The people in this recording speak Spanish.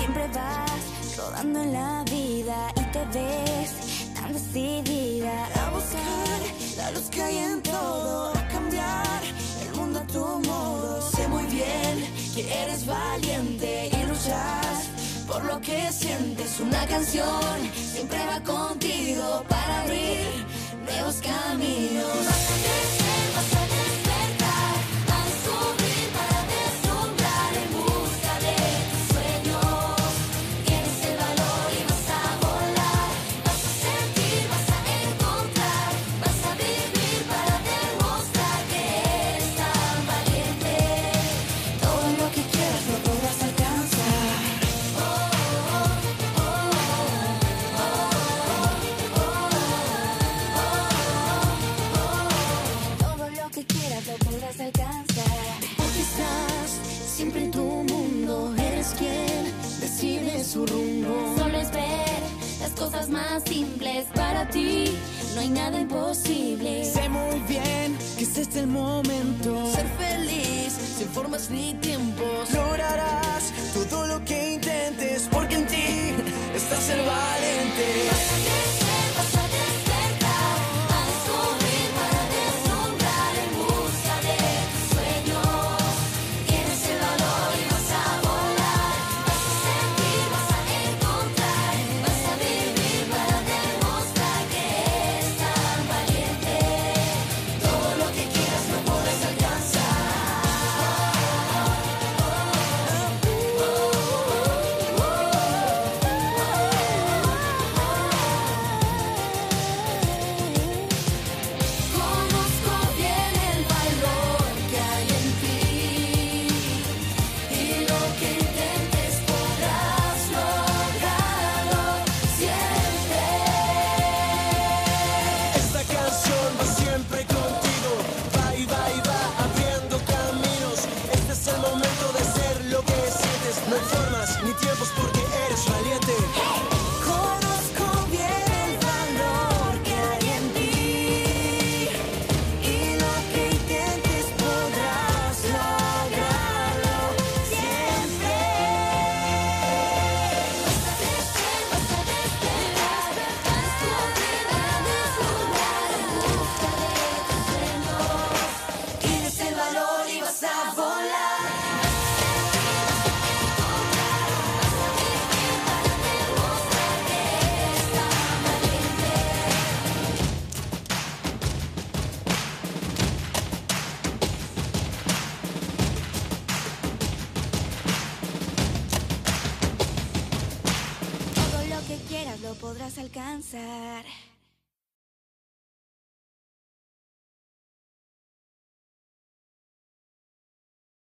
Siempre vas rodando en la vida y te ves tan decidida a buscar la luz que hay en todo, a cambiar el mundo a tu modo. Sé muy bien que eres valiente y luchas por lo que sientes. Una canción siempre en tu mundo. Eres quien decide su rumbo. Solo es ver las cosas más simples para ti. No hay nada imposible. Sé muy bien que este es el momento. Ser feliz sin formas ni tiempos. Lograrás tu conformas ni tiempos porque eres valiente. Hey. sunset.